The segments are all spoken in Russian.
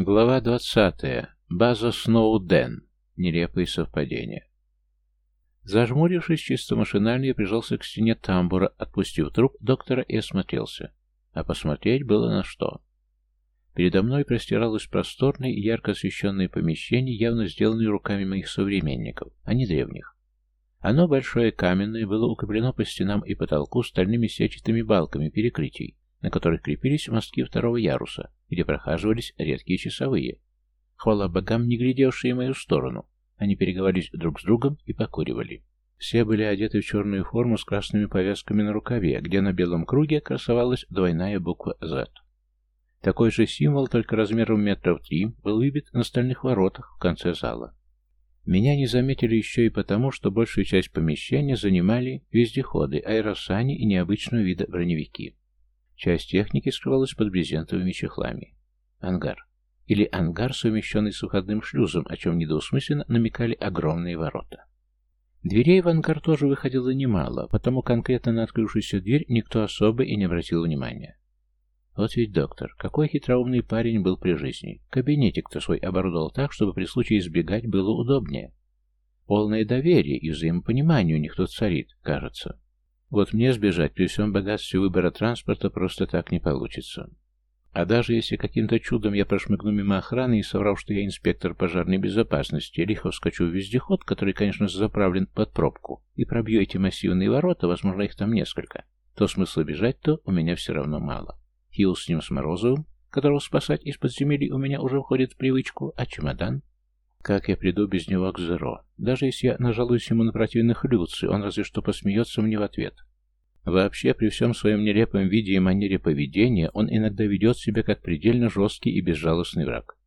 Глава двадцатая. База Сноуден. Нелепые совпадения. Зажмурившись чисто машинально, я прижался к стене тамбура, отпустив труп доктора и осмотрелся. А посмотреть было на что. Передо мной простиралось просторное и ярко освещенное помещение, явно сделанное руками моих современников, а не древних. Оно, большое каменное, было укреплено по стенам и потолку стальными сетчатыми балками перекрытий, на которых крепились мостки второго яруса, где прохаживались редкие часовые. Хвала богам, не глядевшие в мою сторону. Они переговорились друг с другом и покуривали. Все были одеты в черную форму с красными повязками на рукаве, где на белом круге красовалась двойная буква «Z». Такой же символ, только размером метров три, был выбит на стальных воротах в конце зала. Меня не заметили еще и потому, что большую часть помещения занимали вездеходы, аэросани и необычного вида броневики. Часть техники скрывалась под брезентовыми чехлами. Ангар. Или ангар, совмещенный с выходным шлюзом, о чем недоусмысленно намекали огромные ворота. Дверей в ангар тоже выходило немало, потому конкретно на открывшуюся дверь никто особо и не обратил внимания. Вот ведь доктор, какой хитроумный парень был при жизни. Кабинетик-то свой оборудовал так, чтобы при случае избегать было удобнее. Полное доверие и взаимопонимание у них тут царит, кажется. Вот мне сбежать при всем богатстве выбора транспорта просто так не получится. А даже если каким-то чудом я прошмыгну мимо охраны и соврав, что я инспектор пожарной безопасности, лихо вскочу в вездеход, который, конечно, заправлен под пробку, и пробью эти массивные ворота, возможно, их там несколько, то смысла бежать-то у меня все равно мало. Хилл с ним с Морозовым, которого спасать из подземелья у меня уже входит в привычку, а чемодан? Как я приду без него к Зеро? Даже если я нажалуюсь ему на противных Люци, он разве что посмеется мне в ответ. Вообще, при всем своем нелепом виде и манере поведения, он иногда ведет себя как предельно жесткий и безжалостный враг.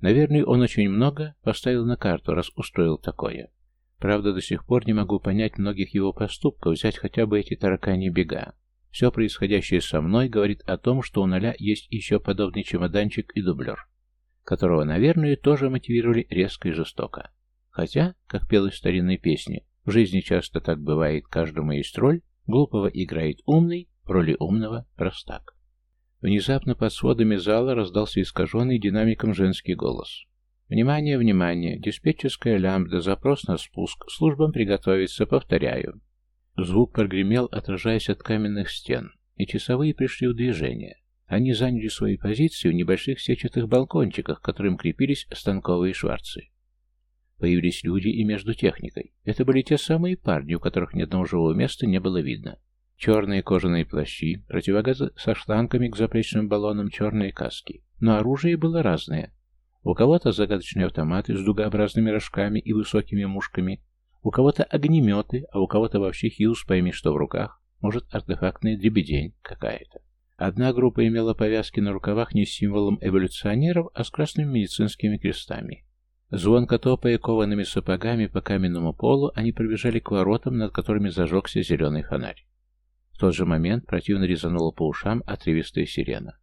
Наверное, он очень много поставил на карту, раз устроил такое. Правда, до сих пор не могу понять многих его поступков, взять хотя бы эти таракани бега. Все происходящее со мной говорит о том, что у Ноля есть еще подобный чемоданчик и дублер которого, наверное, тоже мотивировали резко и жестоко. Хотя, как пелось в старинной песне, в жизни часто так бывает, каждому есть роль, глупого играет умный, в роли умного – простак. Внезапно под сводами зала раздался искаженный динамиком женский голос. «Внимание, внимание! Диспетчерская лямбда, запрос на спуск, службам приготовиться, повторяю». Звук прогремел, отражаясь от каменных стен, и часовые пришли в движение. Они заняли свои позиции в небольших сетчатых балкончиках, к которым крепились станковые шварцы. Появились люди и между техникой. Это были те самые парни, у которых ни одного живого места не было видно. Черные кожаные плащи, противогазы со шлангами к запречным баллонам, черные каски. Но оружие было разное. У кого-то загадочные автоматы с дугообразными рожками и высокими мушками, у кого-то огнеметы, а у кого-то вообще хилс, пойми что в руках, может артефактная дребедень какая-то. Одна группа имела повязки на рукавах не с символом эволюционеров, а с красными медицинскими крестами. Звонко топая коваными сапогами по каменному полу, они пробежали к воротам, над которыми зажегся зеленый фонарь. В тот же момент противно резанула по ушам отрывистая сирена.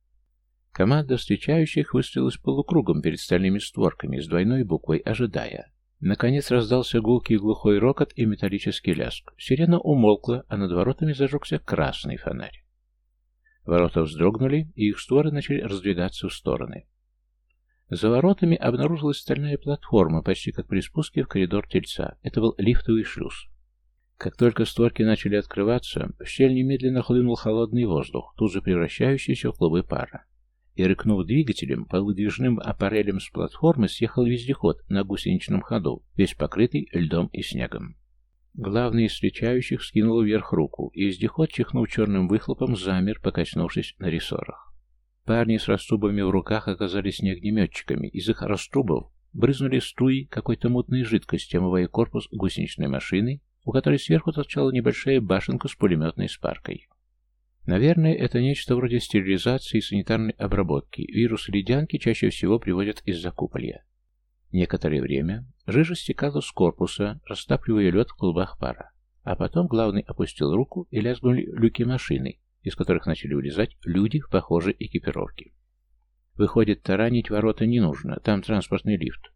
Команда встречающих выстрелилась полукругом перед стальными створками с двойной буквой «Ожидая». Наконец раздался гулкий глухой рокот и металлический лязг. Сирена умолкла, а над воротами зажегся красный фонарь. Ворота вздрогнули, и их створы начали раздвигаться в стороны. За воротами обнаружилась стальная платформа, почти как при спуске в коридор тельца. Это был лифтовый шлюз. Как только створки начали открываться, в щель немедленно хлынул холодный воздух, тут же превращающийся в клубы пара. И, рыкнув двигателем, по выдвижным аппарелям с платформы съехал вездеход на гусеничном ходу, весь покрытый льдом и снегом. Главный из встречающих скинул вверх руку, и издеход, чихнув черным выхлопом, замер, покачнувшись на рессорах. Парни с раструбами в руках оказались не огнеметчиками. Из их раструбов брызнули струи какой-то мутной жидкости, омывая корпус гусеничной машины, у которой сверху торчала небольшая башенка с пулеметной спаркой. Наверное, это нечто вроде стерилизации и санитарной обработки. Вирус ледянки чаще всего приводят из-за куполья. Некоторое время жижа стекала с корпуса, растапливая лед в клубах пара. А потом главный опустил руку и лязгнули люки машины, из которых начали вылезать люди в похожей экипировке. Выходит, таранить ворота не нужно, там транспортный лифт.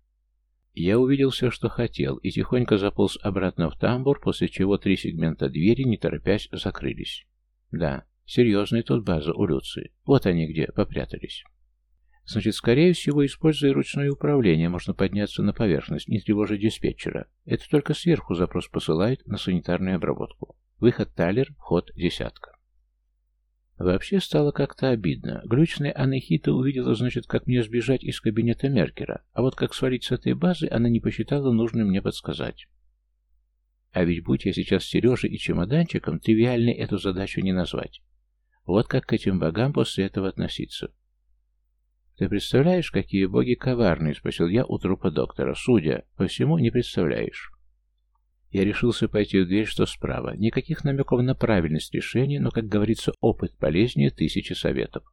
Я увидел все, что хотел, и тихонько заполз обратно в тамбур, после чего три сегмента двери, не торопясь, закрылись. Да, серьезная тут база у Люции. Вот они где попрятались. Значит, скорее всего, используя ручное управление, можно подняться на поверхность, не тревожа диспетчера. Это только сверху запрос посылает на санитарную обработку. Выход талер, вход десятка. Вообще стало как-то обидно. Глючная Анахита увидела, значит, как мне сбежать из кабинета Меркера, а вот как свалить с этой базы она не посчитала нужным мне подсказать. А ведь будь я сейчас Сережей и чемоданчиком, тривиальной эту задачу не назвать. Вот как к этим богам после этого относиться. «Ты представляешь, какие боги коварные?» — спросил я у трупа доктора. «Судя по всему, не представляешь». Я решился пойти в дверь, что справа. Никаких намеков на правильность решения, но, как говорится, опыт полезнее тысячи советов.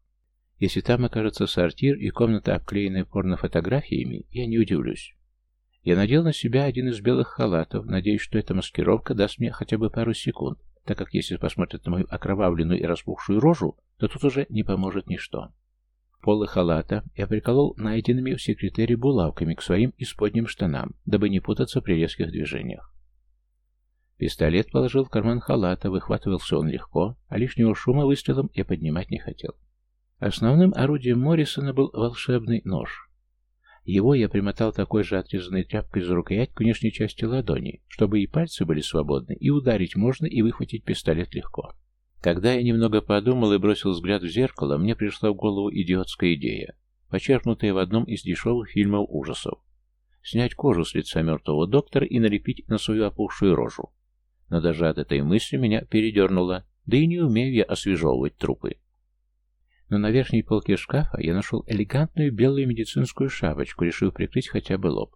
Если там окажется сортир и комната, обклеенная порнофотографиями, я не удивлюсь. Я надел на себя один из белых халатов, надеясь, что эта маскировка даст мне хотя бы пару секунд, так как если посмотрят на мою окровавленную и распухшую рожу, то тут уже не поможет ничто. Полы халата я приколол найденными в секретаре булавками к своим исподним штанам, дабы не путаться при резких движениях. Пистолет положил в карман халата, выхватывался он легко, а лишнего шума выстрелом я поднимать не хотел. Основным орудием Моррисона был волшебный нож. Его я примотал такой же отрезанной тряпкой за рукоять к внешней части ладони, чтобы и пальцы были свободны, и ударить можно, и выхватить пистолет легко. Когда я немного подумал и бросил взгляд в зеркало, мне пришла в голову идиотская идея, почерпнутая в одном из дешевых фильмов ужасов. Снять кожу с лица мертвого доктора и налепить на свою опухшую рожу но даже от этой мысли меня передернуло, да и не умею я освежевывать трупы. Но на верхней полке шкафа я нашел элегантную белую медицинскую шапочку, решив прикрыть хотя бы лоб.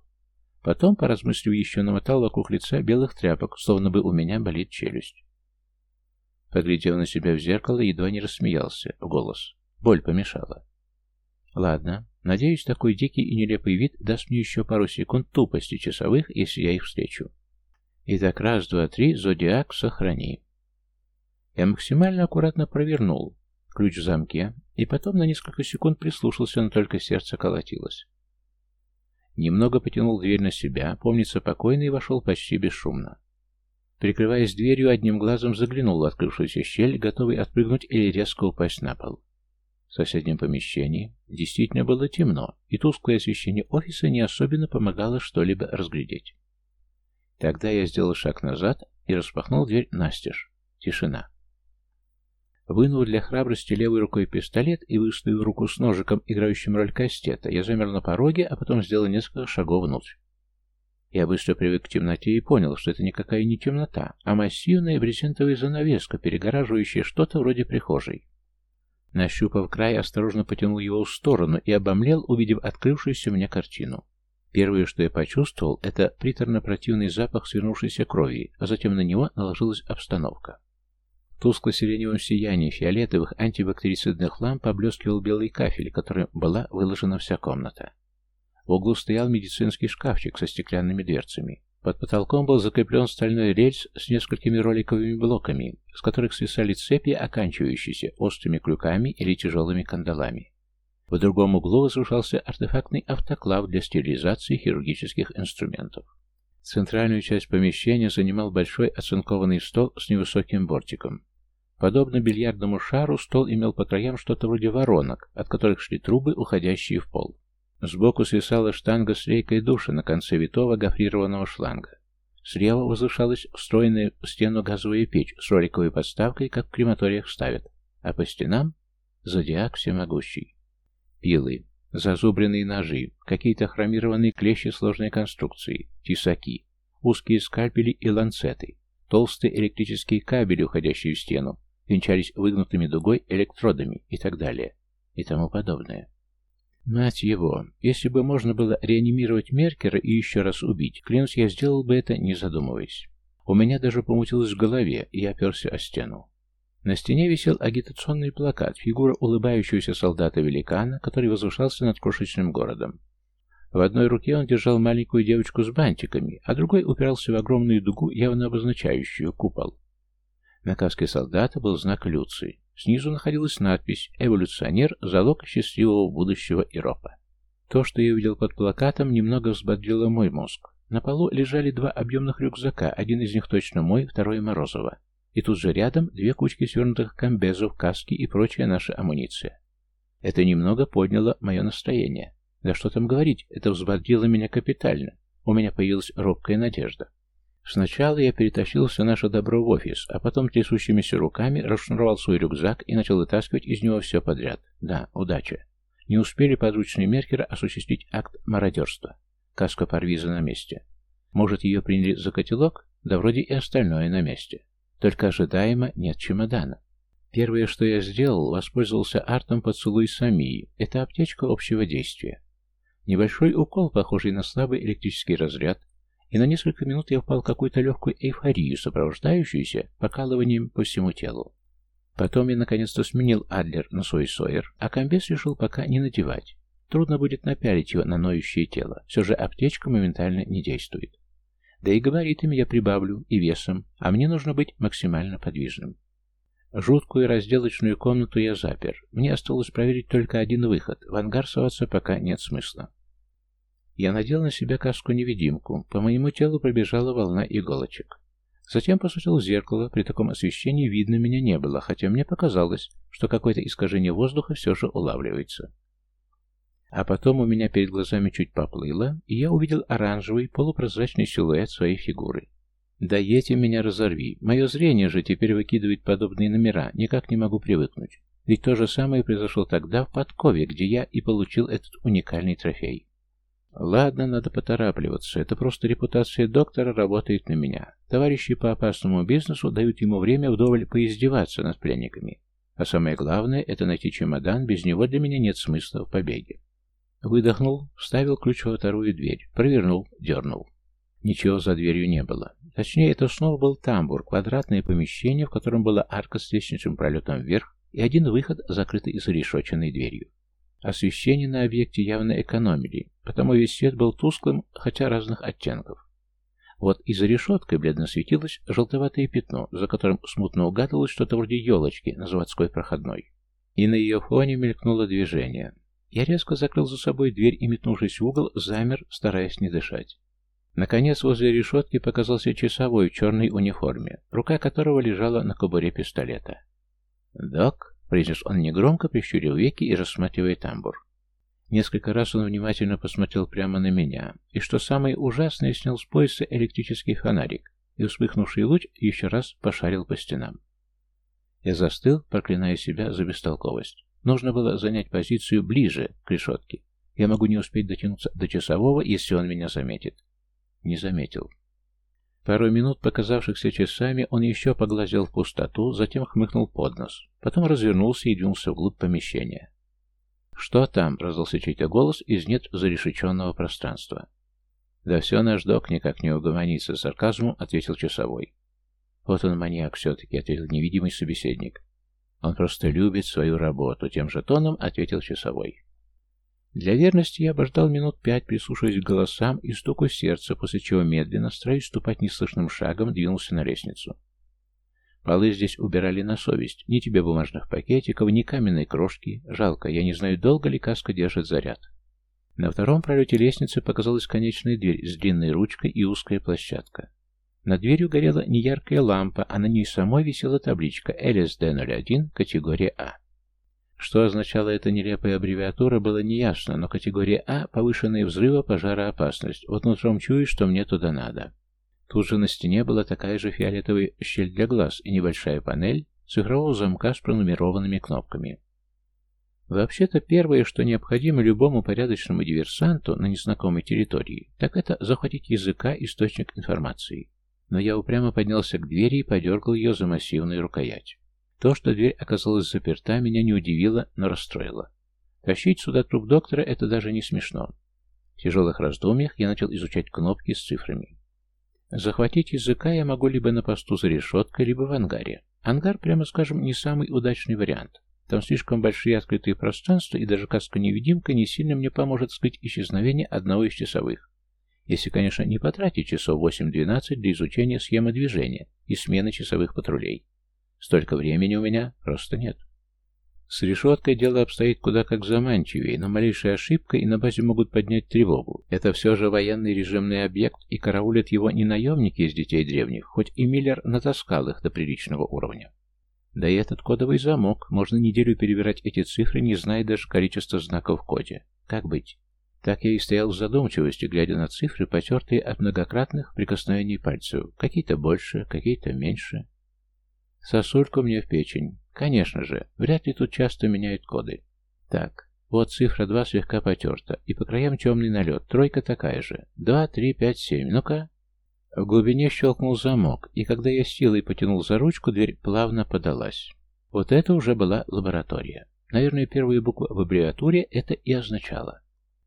Потом, поразмыслив, еще намотал вокруг лица белых тряпок, словно бы у меня болит челюсть. Поглядев на себя в зеркало, едва не рассмеялся в голос. Боль помешала. Ладно, надеюсь, такой дикий и нелепый вид даст мне еще пару секунд тупости часовых, если я их встречу. Итак, раз, два, три, зодиак, сохрани. Я максимально аккуратно провернул ключ в замке, и потом на несколько секунд прислушался, но только сердце колотилось. Немного потянул дверь на себя, помнится покойно и вошел почти бесшумно. Прикрываясь дверью, одним глазом заглянул в открывшуюся щель, готовый отпрыгнуть или резко упасть на пол. В соседнем помещении действительно было темно, и тусклое освещение офиса не особенно помогало что-либо разглядеть. Тогда я сделал шаг назад и распахнул дверь настежь. Тишина. Вынув для храбрости левой рукой пистолет и выставив руку с ножиком, играющим роль кастета, я замер на пороге, а потом сделал несколько шагов внутрь. Я быстро привык к темноте и понял, что это никакая не темнота, а массивная брезентовая занавеска, перегораживающая что-то вроде прихожей. Нащупав край, осторожно потянул его в сторону и обомлел, увидев открывшуюся мне картину. Первое, что я почувствовал, это приторно-противный запах свернувшейся крови, а затем на него наложилась обстановка. В тускло-сиреневом сиянии фиолетовых антибактерицидных ламп поблескивал белый кафель, которым была выложена вся комната. В углу стоял медицинский шкафчик со стеклянными дверцами. Под потолком был закреплен стальной рельс с несколькими роликовыми блоками, с которых свисали цепи, оканчивающиеся острыми крюками или тяжелыми кандалами. В другом углу возвышался артефактный автоклав для стерилизации хирургических инструментов. Центральную часть помещения занимал большой оцинкованный стол с невысоким бортиком. Подобно бильярдному шару, стол имел по краям что-то вроде воронок, от которых шли трубы, уходящие в пол. Сбоку свисала штанга с рейкой душа на конце витого гофрированного шланга. Слева возвышалась встроенная в стену газовая печь с роликовой подставкой, как в крематориях ставят, а по стенам — зодиак всемогущий. Пилы, зазубренные ножи, какие-то хромированные клещи сложной конструкции, тесаки, узкие скальпели и ланцеты, толстые электрические кабели, уходящие в стену, венчались выгнутыми дугой электродами и так далее, и тому подобное. Мать его, если бы можно было реанимировать Меркера и еще раз убить, клянусь, я сделал бы это, не задумываясь. У меня даже помутилось в голове, и я оперся о стену. На стене висел агитационный плакат, фигура улыбающегося солдата-великана, который возвышался над крошечным городом. В одной руке он держал маленькую девочку с бантиками, а другой упирался в огромную дугу, явно обозначающую купол. На каске солдата был знак Люции. Снизу находилась надпись «Эволюционер. Залог счастливого будущего Иропа». То, что я увидел под плакатом, немного взбодрило мой мозг. На полу лежали два объемных рюкзака, один из них точно мой, второй Морозова. И тут же рядом две кучки свернутых комбезов, каски и прочая наша амуниция. Это немного подняло мое настроение. Да что там говорить, это взбодрило меня капитально. У меня появилась робкая надежда. Сначала я перетащил все наше добро в офис, а потом трясущимися руками расшнуровал свой рюкзак и начал вытаскивать из него все подряд. Да, удача. Не успели подручные Меркера осуществить акт мародерства. Каска Парвиза на месте. Может, ее приняли за котелок? Да вроде и остальное на месте. Только ожидаемо нет чемодана. Первое, что я сделал, воспользовался артом поцелуй Самии. Это аптечка общего действия. Небольшой укол, похожий на слабый электрический разряд, и на несколько минут я впал в какую-то легкую эйфорию, сопровождающуюся покалыванием по всему телу. Потом я наконец-то сменил Адлер на свой Сойер, а комбез решил пока не надевать. Трудно будет напялить его на ноющее тело, все же аптечка моментально не действует. Да и габаритами я прибавлю, и весом, а мне нужно быть максимально подвижным. Жуткую разделочную комнату я запер. Мне осталось проверить только один выход. В ангар соваться пока нет смысла. Я надел на себя каску-невидимку. По моему телу пробежала волна иголочек. Затем посмотрел в зеркало. При таком освещении видно меня не было, хотя мне показалось, что какое-то искажение воздуха все же улавливается. А потом у меня перед глазами чуть поплыло, и я увидел оранжевый полупрозрачный силуэт своей фигуры. Да эти меня разорви. Мое зрение же теперь выкидывает подобные номера, никак не могу привыкнуть. Ведь то же самое произошло тогда в Подкове, где я и получил этот уникальный трофей. Ладно, надо поторапливаться. Это просто репутация доктора работает на меня. Товарищи по опасному бизнесу дают ему время вдоволь поиздеваться над пленниками. А самое главное, это найти чемодан, без него для меня нет смысла в побеге. Выдохнул, вставил ключ во вторую дверь, провернул, дернул. Ничего за дверью не было. Точнее, это снова был тамбур, квадратное помещение, в котором была арка с лестничным пролетом вверх и один выход, закрытый зарешоченной дверью. Освещение на объекте явно экономили, потому весь свет был тусклым, хотя разных оттенков. Вот и за решеткой бледно светилось желтоватое пятно, за которым смутно угадывалось что-то вроде елочки на заводской проходной. И на ее фоне мелькнуло движение. Я резко закрыл за собой дверь и, метнувшись в угол, замер, стараясь не дышать. Наконец, возле решетки показался часовой в черной униформе, рука которого лежала на кобуре пистолета. «Док?» Произнес он негромко, прищурил веки и рассматривая тамбур. Несколько раз он внимательно посмотрел прямо на меня, и, что самое ужасное, снял с пояса электрический фонарик, и вспыхнувший луч еще раз пошарил по стенам. Я застыл, проклиная себя за бестолковость. Нужно было занять позицию ближе к решетке. Я могу не успеть дотянуться до часового, если он меня заметит. Не заметил. Пару минут, показавшихся часами, он еще поглазел в пустоту, затем хмыкнул под нос. Потом развернулся и двинулся вглубь помещения. «Что там?» — раздался чей-то голос из нет зарешеченного пространства. «Да все наш док никак не угомонится», — сарказмом ответил часовой. «Вот он маньяк все-таки», — ответил невидимый собеседник. «Он просто любит свою работу», — тем же тоном ответил часовой. Для верности я обождал минут пять, прислушиваясь к голосам и стуку сердца, после чего медленно, стараясь ступать неслышным шагом, двинулся на лестницу. Полы здесь убирали на совесть. Ни тебе бумажных пакетиков, ни каменной крошки. Жалко, я не знаю, долго ли каска держит заряд. На втором пролете лестницы показалась конечная дверь с длинной ручкой и узкая площадка. Над дверью горела неяркая лампа, а на ней самой висела табличка ЛСД-01, категория А. Что означала эта нелепая аббревиатура, было неясно, но категория А – повышенные взрыва, пожароопасность. Вот нутром чую, что мне туда надо. Тут же на стене была такая же фиолетовая щель для глаз и небольшая панель цифрового замка с пронумерованными кнопками. Вообще-то первое, что необходимо любому порядочному диверсанту на незнакомой территории, так это захватить языка источник информации. Но я упрямо поднялся к двери и подергал ее за массивную рукоять. То, что дверь оказалась заперта, меня не удивило, но расстроило. Тащить сюда труп доктора — это даже не смешно. В тяжелых раздумьях я начал изучать кнопки с цифрами. Захватить языка я могу либо на посту за решеткой, либо в ангаре. Ангар, прямо скажем, не самый удачный вариант. Там слишком большие открытые пространства, и даже каска-невидимка не сильно мне поможет скрыть исчезновение одного из часовых. Если, конечно, не потратить часов 8-12 для изучения схемы движения и смены часовых патрулей. Столько времени у меня просто нет. С решеткой дело обстоит куда как заманчивее, но малейшая ошибка и на базе могут поднять тревогу. Это все же военный режимный объект, и караулят его не наемники из детей древних, хоть и Миллер натаскал их до приличного уровня. Да и этот кодовый замок. Можно неделю перебирать эти цифры, не зная даже количества знаков в коде. Как быть? Так я и стоял в задумчивости, глядя на цифры, потертые от многократных прикосновений пальцев. Какие-то больше, какие-то меньше. Сосульку мне в печень. Конечно же, вряд ли тут часто меняют коды. Так, вот цифра 2 слегка потерта, и по краям темный налет, тройка такая же. 2, 3, 5, 7. Ну-ка. В глубине щелкнул замок, и когда я силой потянул за ручку, дверь плавно подалась. Вот это уже была лаборатория. Наверное, первые буквы в аббревиатуре это и означало.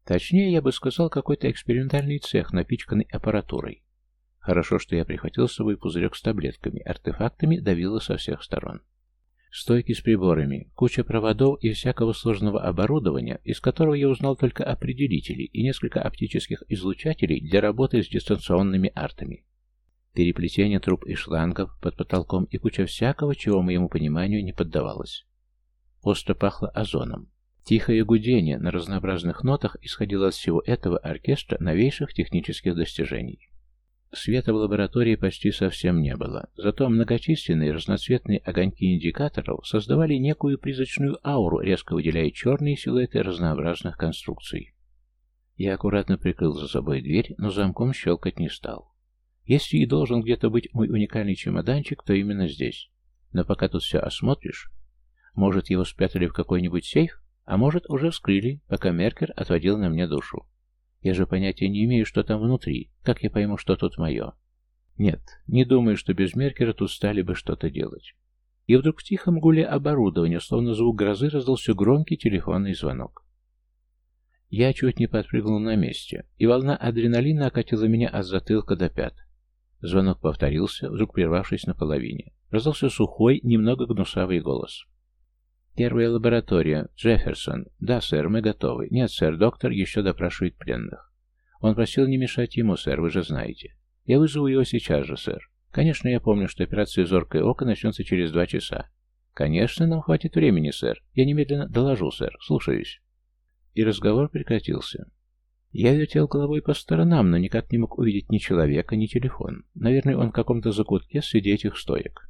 Точнее, я бы сказал, какой-то экспериментальный цех, напичканный аппаратурой. Хорошо, что я прихватил с собой пузырек с таблетками, артефактами давило со всех сторон. Стойки с приборами, куча проводов и всякого сложного оборудования, из которого я узнал только определители и несколько оптических излучателей для работы с дистанционными артами. Переплетение труб и шлангов под потолком и куча всякого, чего моему пониманию не поддавалось. Остро пахло озоном. Тихое гудение на разнообразных нотах исходило от всего этого оркестра новейших технических достижений. Света в лаборатории почти совсем не было, зато многочисленные разноцветные огоньки индикаторов создавали некую призрачную ауру, резко выделяя черные силуэты разнообразных конструкций. Я аккуратно прикрыл за собой дверь, но замком щелкать не стал. Если и должен где-то быть мой уникальный чемоданчик, то именно здесь. Но пока тут все осмотришь, может, его спрятали в какой-нибудь сейф, а может, уже вскрыли, пока Меркер отводил на мне душу. Я же понятия не имею, что там внутри. Как я пойму, что тут мое? Нет, не думаю, что без Меркера тут стали бы что-то делать. И вдруг в тихом гуле оборудования, словно звук грозы, раздался громкий телефонный звонок. Я чуть не подпрыгнул на месте, и волна адреналина окатила меня от затылка до пят. Звонок повторился, вдруг прервавшись наполовине. Раздался сухой, немного гнусавый голос. «Первая лаборатория. Джефферсон. Да, сэр, мы готовы. Нет, сэр, доктор еще допрашивает пленных. Он просил не мешать ему, сэр, вы же знаете. Я вызову его сейчас же, сэр. Конечно, я помню, что операция «Зоркое око» начнется через два часа. Конечно, нам хватит времени, сэр. Я немедленно доложу, сэр. Слушаюсь». И разговор прекратился. Я вертел головой по сторонам, но никак не мог увидеть ни человека, ни телефон. Наверное, он в каком-то закутке среди этих стоек.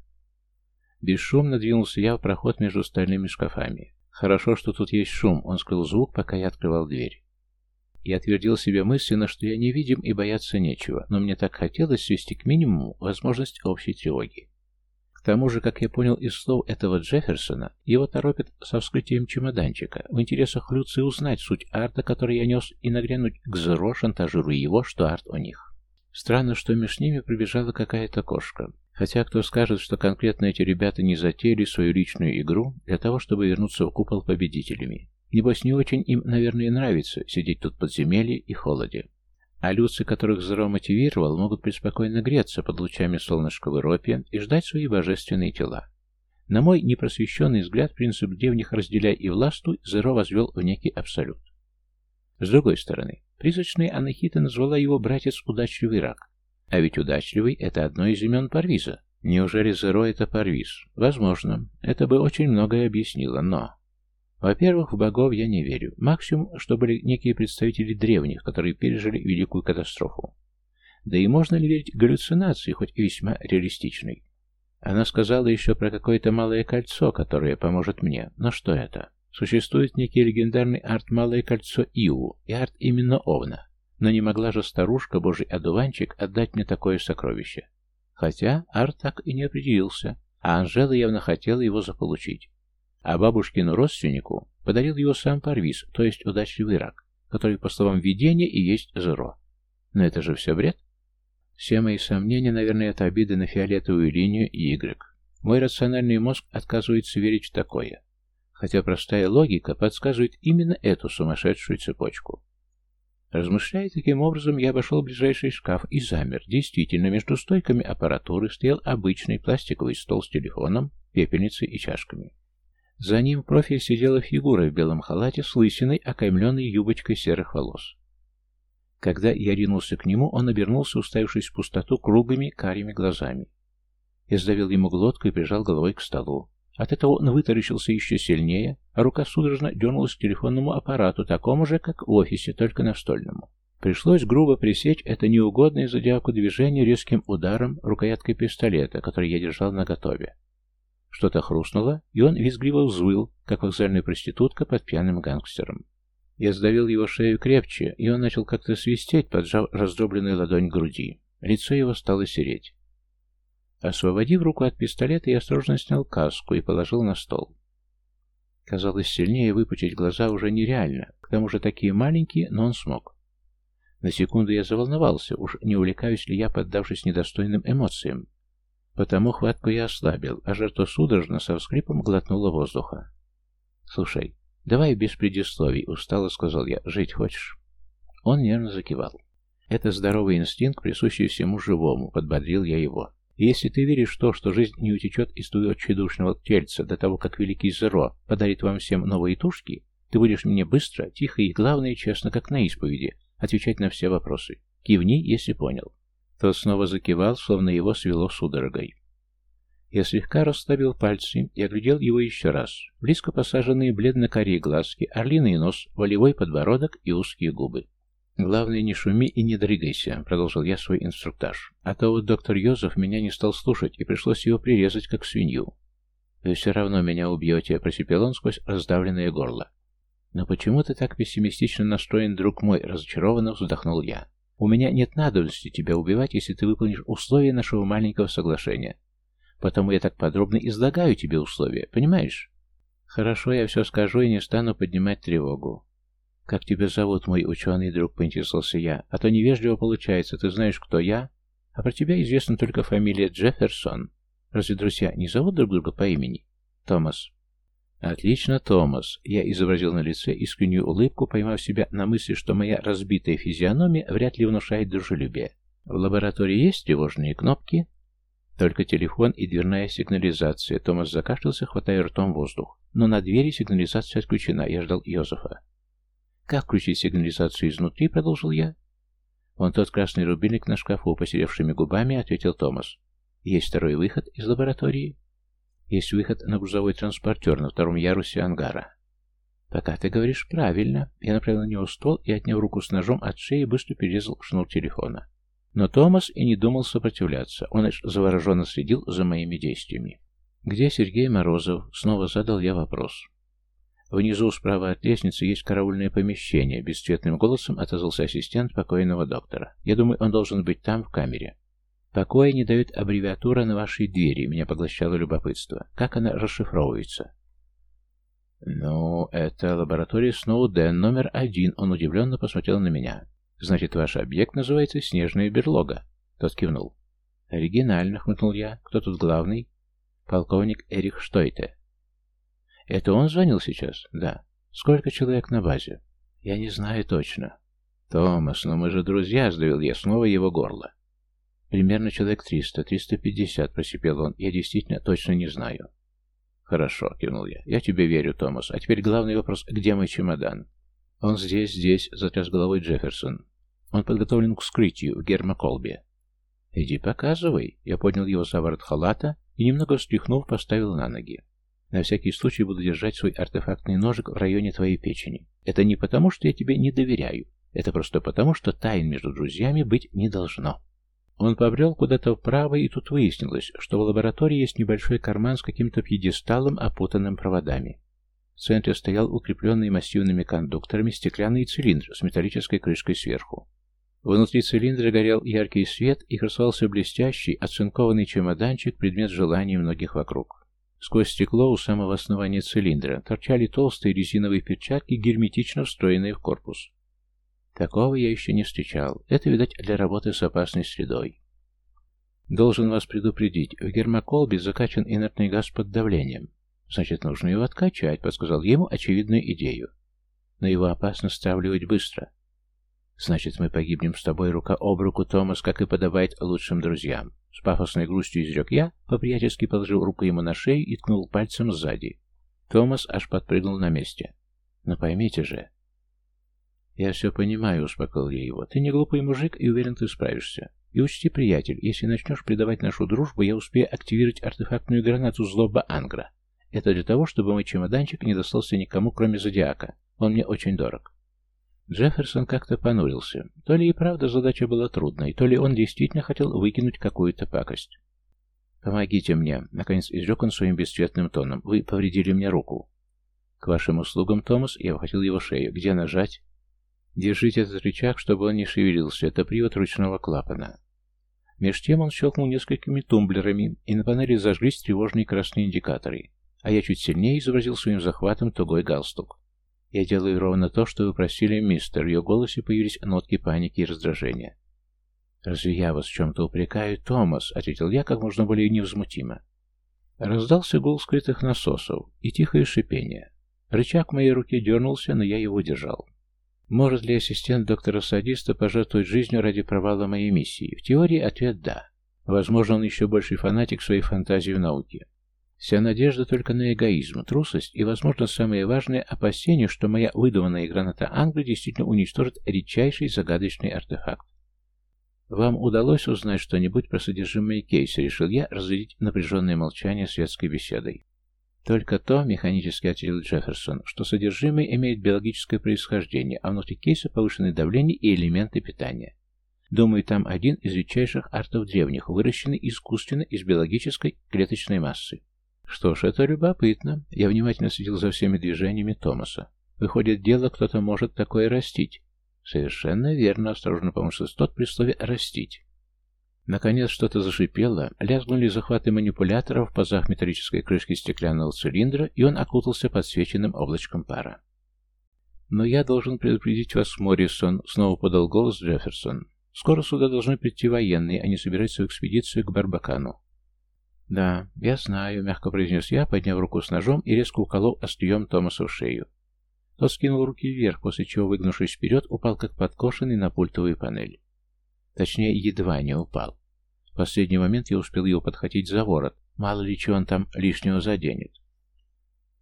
Бесшумно двинулся я в проход между стальными шкафами. Хорошо, что тут есть шум, он скрыл звук, пока я открывал дверь. Я отвердил себе мысленно, что я невидим и бояться нечего, но мне так хотелось свести к минимуму возможность общей тревоги. К тому же, как я понял из слов этого Джефферсона, его торопят со вскрытием чемоданчика. В интересах Люции узнать суть арта, который я нес, и нагрянуть к Зеро, шантажируя его, что арт у них. Странно, что между ними пробежала какая-то кошка. Хотя кто скажет, что конкретно эти ребята не затеяли свою личную игру для того, чтобы вернуться в купол победителями. Небось, не очень им, наверное, нравится сидеть тут в подземелье и холоде. А люцы, которых Зеро мотивировал, могут преспокойно греться под лучами солнышка в Европе и ждать свои божественные тела. На мой непросвещенный взгляд, принцип древних «разделяй и властвуй» Зеро возвел в некий абсолют. С другой стороны, призрачная Анахита назвала его братец удачливый рак, а ведь удачливый — это одно из имен Парвиза. Неужели Зеро — это Парвиз? Возможно. Это бы очень многое объяснило, но... Во-первых, в богов я не верю. Максимум, что были некие представители древних, которые пережили великую катастрофу. Да и можно ли верить галлюцинации, хоть и весьма реалистичной? Она сказала еще про какое-то малое кольцо, которое поможет мне. Но что это? Существует некий легендарный арт «Малое кольцо Иу» и арт именно Овна. Но не могла же старушка, божий одуванчик, отдать мне такое сокровище. Хотя Ар так и не определился, а Анжела явно хотела его заполучить. А бабушкину родственнику подарил его сам Парвиз, то есть удачливый рак, который, по словам видения, и есть Зеро. Но это же все бред. Все мои сомнения, наверное, это обиды на фиолетовую линию и Y. Мой рациональный мозг отказывается верить в такое. Хотя простая логика подсказывает именно эту сумасшедшую цепочку. Размышляя таким образом, я обошел ближайший шкаф и замер. Действительно, между стойками аппаратуры стоял обычный пластиковый стол с телефоном, пепельницей и чашками. За ним профиль сидела фигура в белом халате с лысиной, окаймленной юбочкой серых волос. Когда я ринулся к нему, он обернулся, уставившись в пустоту круглыми карими глазами. Я сдавил ему глотку и прижал головой к столу. От этого он вытаращился еще сильнее, а рука судорожно дернулась к телефонному аппарату, такому же, как в офисе, только настольному. Пришлось грубо пресечь это неугодное зодиаку движение резким ударом рукояткой пистолета, который я держал наготове. Что-то хрустнуло, и он визгливо взвыл, как вокзальная проститутка под пьяным гангстером. Я сдавил его шею крепче, и он начал как-то свистеть, поджав раздробленную ладонь к груди. Лицо его стало сереть. Освободив руку от пистолета, я осторожно снял каску и положил на стол. Казалось, сильнее выпучить глаза уже нереально, к тому же такие маленькие, но он смог. На секунду я заволновался, уж не увлекаюсь ли я, поддавшись недостойным эмоциям. Потому хватку я ослабил, а жертва судорожно со вскрипом глотнула воздуха. «Слушай, давай без предисловий», — устало сказал я. «Жить хочешь?» Он нервно закивал. «Это здоровый инстинкт, присущий всему живому», — подбодрил я его. И если ты веришь в то, что жизнь не утечет из твоего тщедушного тельца до того, как великий Зеро подарит вам всем новые тушки, ты будешь мне быстро, тихо и, главное, честно, как на исповеди, отвечать на все вопросы. Кивни, если понял. Тот снова закивал, словно его свело судорогой. Я слегка расставил пальцы и оглядел его еще раз. Близко посаженные бледно-карие глазки, орлиный нос, волевой подбородок и узкие губы. «Главное, не шуми и не дрыгайся», — продолжил я свой инструктаж. «А то вот доктор Йозеф меня не стал слушать, и пришлось его прирезать, как свинью». «Вы все равно меня убьете», — просипел он сквозь раздавленное горло. «Но почему ты так пессимистично настроен, друг мой?» — разочарованно вздохнул я. «У меня нет надобности тебя убивать, если ты выполнишь условия нашего маленького соглашения. Потому я так подробно излагаю тебе условия, понимаешь?» «Хорошо, я все скажу и не стану поднимать тревогу. «Как тебя зовут, мой ученый друг?» — поинтересовался я. «А то невежливо получается. Ты знаешь, кто я? А про тебя известна только фамилия Джефферсон. Разве друзья не зовут друг друга по имени?» «Томас». «Отлично, Томас». Я изобразил на лице искреннюю улыбку, поймав себя на мысли, что моя разбитая физиономия вряд ли внушает дружелюбие. «В лаборатории есть тревожные кнопки?» «Только телефон и дверная сигнализация». Томас закашлялся, хватая ртом воздух. «Но на двери сигнализация отключена. Я ждал Йозефа». «Как включить сигнализацию изнутри?» — продолжил я. «Вон тот красный рубильник на шкафу», — посеревшими губами ответил Томас. «Есть второй выход из лаборатории?» «Есть выход на грузовой транспортер на втором ярусе ангара». «Пока ты говоришь правильно». Я направил на него ствол и, отняв руку с ножом от шеи, быстро перерезал шнур телефона. Но Томас и не думал сопротивляться. Он лишь завороженно следил за моими действиями. «Где Сергей Морозов?» — снова задал я вопрос. Внизу, справа от лестницы, есть караульное помещение, бесцветным голосом отозвался ассистент покойного доктора. Я думаю, он должен быть там, в камере. Покоя не дает аббревиатура на вашей двери, меня поглощало любопытство. Как она расшифровывается? «Ну, это лаборатория Сноуден, номер один», — он удивленно посмотрел на меня. «Значит, ваш объект называется «Снежная берлога», — тот кивнул. «Оригинально», — хмыкнул я. «Кто тут главный?» «Полковник Эрих Штойте». Это он звонил сейчас? Да. Сколько человек на базе? Я не знаю точно. Томас, но мы же друзья, сдавил я снова его горло. Примерно человек триста, триста пятьдесят, просипел он. Я действительно точно не знаю. Хорошо, кивнул я. Я тебе верю, Томас. А теперь главный вопрос, где мой чемодан? Он здесь, здесь, затряс головой Джефферсон. Он подготовлен к вскрытию в Гермоколбе. Иди показывай. Я поднял его за ворот халата и, немного встряхнув, поставил на ноги. На всякий случай буду держать свой артефактный ножик в районе твоей печени. Это не потому, что я тебе не доверяю. Это просто потому, что тайн между друзьями быть не должно. Он побрел куда-то вправо, и тут выяснилось, что в лаборатории есть небольшой карман с каким-то пьедесталом, опутанным проводами. В центре стоял укрепленный массивными кондукторами стеклянный цилиндр с металлической крышкой сверху. Внутри цилиндра горел яркий свет и красовался блестящий, оцинкованный чемоданчик, предмет желаний многих вокруг. Сквозь стекло у самого основания цилиндра торчали толстые резиновые перчатки, герметично встроенные в корпус. Такого я еще не встречал. Это, видать, для работы с опасной средой. Должен вас предупредить, в гермоколбе закачан инертный газ под давлением. Значит, нужно его откачать, подсказал ему очевидную идею. Но его опасно стравливать быстро. Значит, мы погибнем с тобой рука об руку, Томас, как и подобает лучшим друзьям. С пафосной грустью изрек я, по-приятельски положил руку ему на шею и ткнул пальцем сзади. Томас аж подпрыгнул на месте. «Но поймите же...» «Я все понимаю», — успокоил я его. «Ты не глупый мужик и уверен, ты справишься. И учти, приятель, если начнешь предавать нашу дружбу, я успею активировать артефактную гранату злоба Ангра. Это для того, чтобы мой чемоданчик не достался никому, кроме Зодиака. Он мне очень дорог». Джефферсон как-то понурился. То ли и правда задача была трудной, то ли он действительно хотел выкинуть какую-то пакость. «Помогите мне», — наконец изрек он своим бесцветным тоном. «Вы повредили мне руку». «К вашим услугам, Томас», — я ухватил его шею. «Где нажать?» «Держите этот рычаг, чтобы он не шевелился. Это привод ручного клапана». Меж тем он щелкнул несколькими тумблерами, и на панели зажглись тревожные красные индикаторы, а я чуть сильнее изобразил своим захватом тугой галстук. «Я делаю ровно то, что вы просили, мистер». В ее голосе появились нотки паники и раздражения. «Разве я вас в чем-то упрекаю, Томас?» — ответил я как можно более невозмутимо. Раздался гул скрытых насосов и тихое шипение. Рычаг в моей руке дернулся, но я его держал. Может ли ассистент доктора-садиста пожертвовать жизнью ради провала моей миссии? В теории ответ «да». Возможно, он еще больший фанатик своей фантазии в науке. Вся надежда только на эгоизм, трусость и, возможно, самое важное опасение, что моя выдуманная граната Англи действительно уничтожит редчайший загадочный артефакт. «Вам удалось узнать что-нибудь про содержимое кейса?» — решил я разрядить напряженное молчание светской беседой. Только то, механически ответил Джефферсон, что содержимое имеет биологическое происхождение, а внутри кейса повышенное давление и элементы питания. Думаю, там один из редчайших артов древних, выращенный искусственно из биологической клеточной массы. Что ж, это любопытно. Я внимательно следил за всеми движениями Томаса. Выходит, дело кто-то может такое растить. Совершенно верно, осторожно помощник тот при слове «растить». Наконец что-то зашипело, лязгнули захваты манипуляторов в пазах металлической крышки стеклянного цилиндра, и он окутался подсвеченным облачком пара. «Но я должен предупредить вас, Моррисон», — снова подал голос Джефферсон. «Скоро сюда должны прийти военные, они собирают свою экспедицию к Барбакану». «Да, я знаю», — мягко произнес я, подняв руку с ножом и резко уколол острием Томаса в шею. Тот скинул руки вверх, после чего, выгнувшись вперед, упал как подкошенный на пультовую панель. Точнее, едва не упал. В последний момент я успел его подхватить за ворот. Мало ли чего он там лишнего заденет.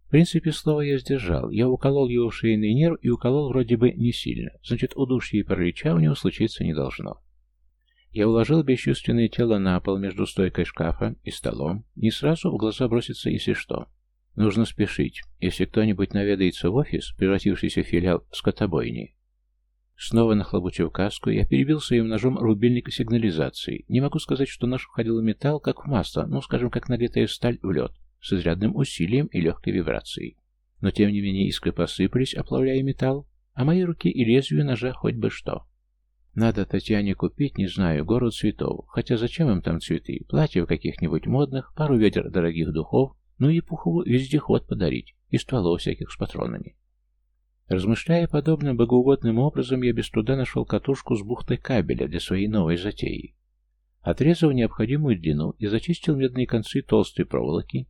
В принципе, слово я сдержал. Я уколол его в шейный нерв и уколол вроде бы не сильно. Значит, удушье и паралича у него случиться не должно. Я уложил бесчувственное тело на пол между стойкой шкафа и столом. Не сразу в глаза бросится, если что. Нужно спешить. Если кто-нибудь наведается в офис, превратившийся в филиал скотобойни, Снова нахлобучив каску, я перебил своим ножом рубильник сигнализации. Не могу сказать, что нож входил в металл, как в масло, ну, скажем, как нагретая сталь в лед, с изрядным усилием и легкой вибрацией. Но, тем не менее, искры посыпались, оплавляя металл, а мои руки и лезвие ножа хоть бы что. Надо Татьяне купить, не знаю, гору цветов. Хотя зачем им там цветы? Платьев каких-нибудь модных, пару ведер дорогих духов, ну и пухову вездеход подарить, и стволов всяких с патронами. Размышляя подобным богоугодным образом, я без труда нашел катушку с бухтой кабеля для своей новой затеи. Отрезал необходимую длину и зачистил медные концы толстой проволоки,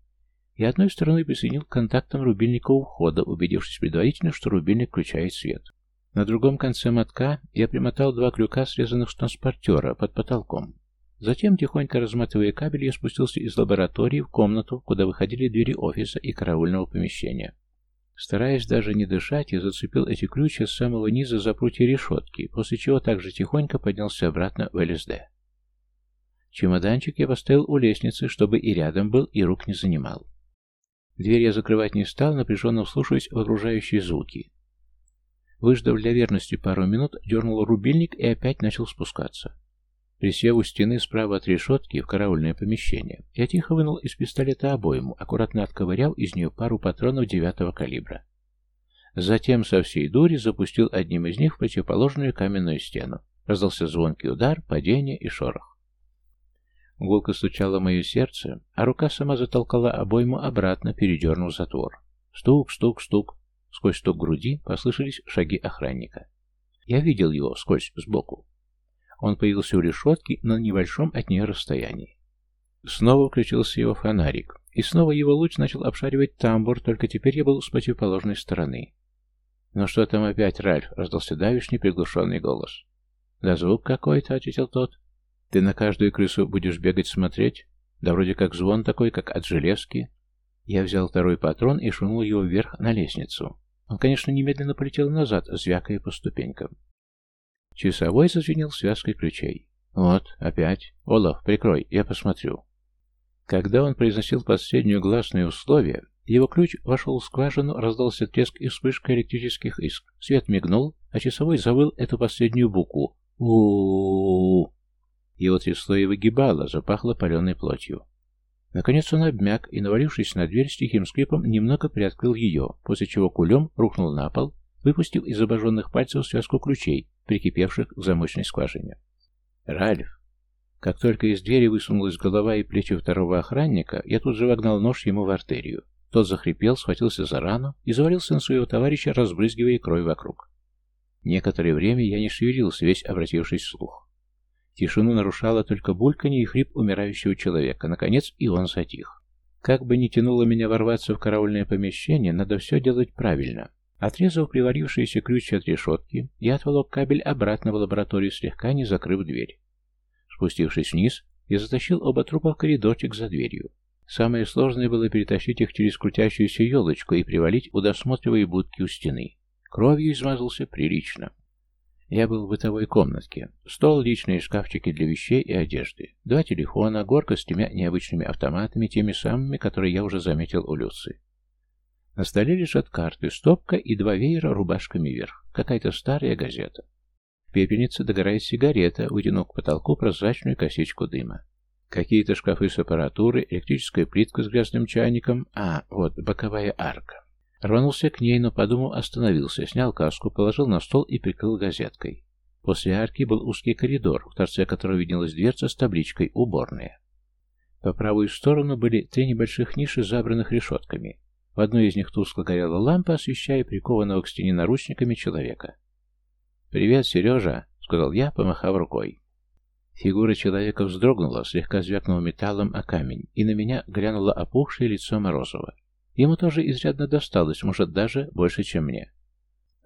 и одной стороной присоединил к контактам рубильника у входа, убедившись предварительно, что рубильник включает свет. На другом конце мотка я примотал два крюка, срезанных с транспортера, под потолком. Затем, тихонько разматывая кабель, я спустился из лаборатории в комнату, куда выходили двери офиса и караульного помещения. Стараясь даже не дышать, я зацепил эти ключи с самого низа за прутья решетки, после чего также тихонько поднялся обратно в ЛСД. Чемоданчик я поставил у лестницы, чтобы и рядом был, и рук не занимал. Дверь я закрывать не стал, напряженно вслушиваясь в окружающие звуки. Выждав для верности пару минут, дернул рубильник и опять начал спускаться. Присев у стены справа от решетки в караульное помещение, я тихо вынул из пистолета обойму, аккуратно отковырял из нее пару патронов девятого калибра. Затем со всей дури запустил одним из них в противоположную каменную стену. Раздался звонкий удар, падение и шорох. Гулко стучало мое сердце, а рука сама затолкала обойму обратно, передернув затвор. Стук, стук, стук. Сквозь стук груди послышались шаги охранника. Я видел его сквозь сбоку. Он появился у решетки на небольшом от нее расстоянии. Снова включился его фонарик, и снова его луч начал обшаривать тамбур, только теперь я был с противоположной стороны. «Ну что там опять, Ральф?» — раздался давишний приглушенный голос. «Да звук какой-то», — ответил тот. «Ты на каждую крысу будешь бегать смотреть? Да вроде как звон такой, как от железки». Я взял второй патрон и шунул его вверх на лестницу. Он, конечно, немедленно полетел назад, звякая по ступенькам. Часовой зазвенел связкой ключей. «Вот, опять. Олаф, прикрой, я посмотрю». Когда он произносил последнее гласное условие, его ключ вошел в скважину, раздался треск и вспышка электрических иск. Свет мигнул, а часовой завыл эту последнюю букву. у у Его трясло и выгибало, запахло паленой плотью. Наконец он обмяк и, навалившись на дверь с тихим скрипом, немного приоткрыл ее, после чего кулем рухнул на пол, выпустив из обожженных пальцев связку ключей, прикипевших к замочной скважине. «Ральф!» Как только из двери высунулась голова и плечи второго охранника, я тут же вогнал нож ему в артерию. Тот захрипел, схватился за рану и завалился на своего товарища, разбрызгивая кровь вокруг. Некоторое время я не шевелился, весь обратившись вслух. Тишину нарушало только бульканье и хрип умирающего человека. Наконец и он затих. Как бы ни тянуло меня ворваться в караульное помещение, надо все делать правильно. Отрезав приварившиеся ключи от решетки, я отволок кабель обратно в лабораторию, слегка не закрыв дверь. Спустившись вниз, я затащил оба трупа в коридорчик за дверью. Самое сложное было перетащить их через крутящуюся елочку и привалить у досмотровой будки у стены. Кровью измазался прилично. Я был в бытовой комнатке. Стол, личные шкафчики для вещей и одежды. Два телефона, горка с тремя необычными автоматами, теми самыми, которые я уже заметил у Люции. На столе лежат карты, стопка и два веера рубашками вверх. Какая-то старая газета. В пепельнице догорает сигарета, вытянув к потолку прозрачную косичку дыма. Какие-то шкафы с аппаратурой, электрическая плитка с грязным чайником. А, вот, боковая арка. Рванулся к ней, но, подумал, остановился, снял каску, положил на стол и прикрыл газеткой. После арки был узкий коридор, в торце которого виднелась дверца с табличкой «Уборная». По правую сторону были три небольших ниши, забранных решетками. В одной из них тускло горела лампа, освещая прикованного к стене наручниками человека. «Привет, Сережа!» — сказал я, помахав рукой. Фигура человека вздрогнула, слегка звякнула металлом о камень, и на меня глянуло опухшее лицо Морозова. Ему тоже изрядно досталось, может, даже больше, чем мне.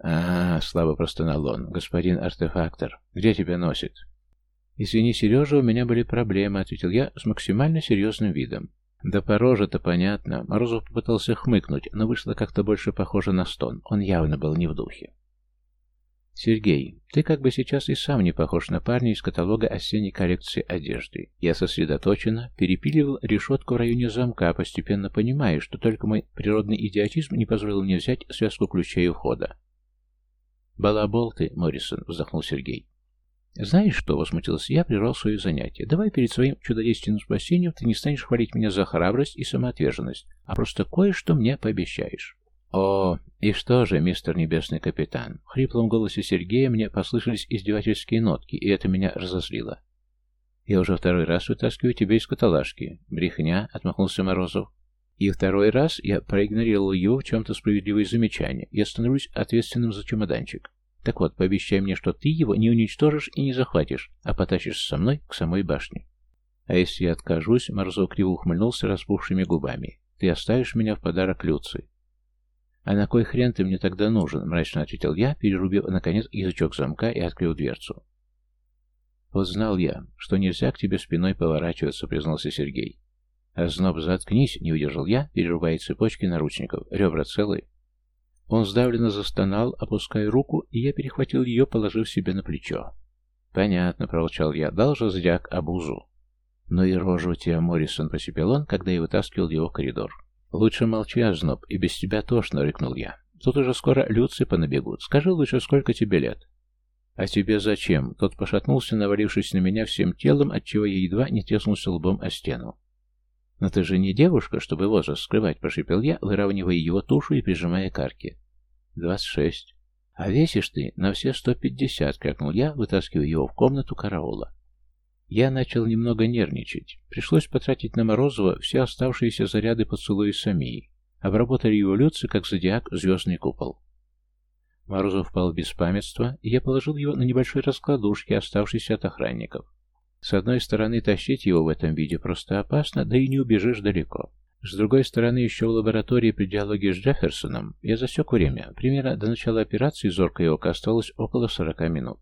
а, -а, -а слабо простонал он. «Господин артефактор, где тебя носит?» «Извини, Сережа, у меня были проблемы», — ответил я с максимально серьезным видом. «Да по роже-то понятно». Морозов попытался хмыкнуть, но вышло как-то больше похоже на стон. Он явно был не в духе. «Сергей, ты как бы сейчас и сам не похож на парня из каталога осенней коллекции одежды. Я сосредоточенно перепиливал решетку в районе замка, постепенно понимая, что только мой природный идиотизм не позволил мне взять связку ключей у входа. «Балабол ты, Моррисон», — вздохнул Сергей. «Знаешь что?» — возмутился я, прервал свое занятие. «Давай перед своим чудодейственным спасением ты не станешь хвалить меня за храбрость и самоотверженность, а просто кое-что мне пообещаешь». «О, и что же, мистер Небесный Капитан?» В хриплом голосе Сергея мне послышались издевательские нотки, и это меня разозлило. «Я уже второй раз вытаскиваю тебя из каталажки». «Брехня», — отмахнулся Морозов. И второй раз я проигнорировал его в чем-то справедливое замечание. Я становлюсь ответственным за чемоданчик. Так вот, пообещай мне, что ты его не уничтожишь и не захватишь, а потащишь со мной к самой башне. А если я откажусь, Морозов криво ухмыльнулся распухшими губами. Ты оставишь меня в подарок Люции. «А на кой хрен ты мне тогда нужен?» — мрачно ответил я, перерубив, наконец, язычок замка и открыл дверцу. «Вот знал я, что нельзя к тебе спиной поворачиваться», — признался Сергей. «А зноб, заткнись!» — не выдержал я, перерубая цепочки наручников. «Ребра целые?» Он сдавленно застонал, опуская руку, и я перехватил ее, положив себе на плечо. «Понятно», — проворчал я, — «дал же зряк обузу». «Ну и рожу тебя, Моррисон», — просипел он, когда я вытаскивал его в коридор. «Лучше молчи, Озноб, и без тебя тошно», — рыкнул я. «Тут уже скоро люцы понабегут. Скажи лучше, сколько тебе лет?» «А тебе зачем?» Тот пошатнулся, навалившись на меня всем телом, отчего я едва не треснулся лбом о стену. «Но ты же не девушка, чтобы возраст скрывать», — прошипел я, выравнивая его тушу и прижимая к арке. «Двадцать шесть». «А весишь ты на все сто пятьдесят», — крикнул я, вытаскивая его в комнату караула. Я начал немного нервничать. Пришлось потратить на Морозова все оставшиеся заряды поцелуя Самии. Обработали его люцы, как зодиак, звездный купол. Морозов впал в беспамятство, и я положил его на небольшой раскладушке, оставшейся от охранников. С одной стороны, тащить его в этом виде просто опасно, да и не убежишь далеко. С другой стороны, еще в лаборатории при диалоге с Джефферсоном я засек время. Примерно до начала операции зоркое око осталось около 40 минут.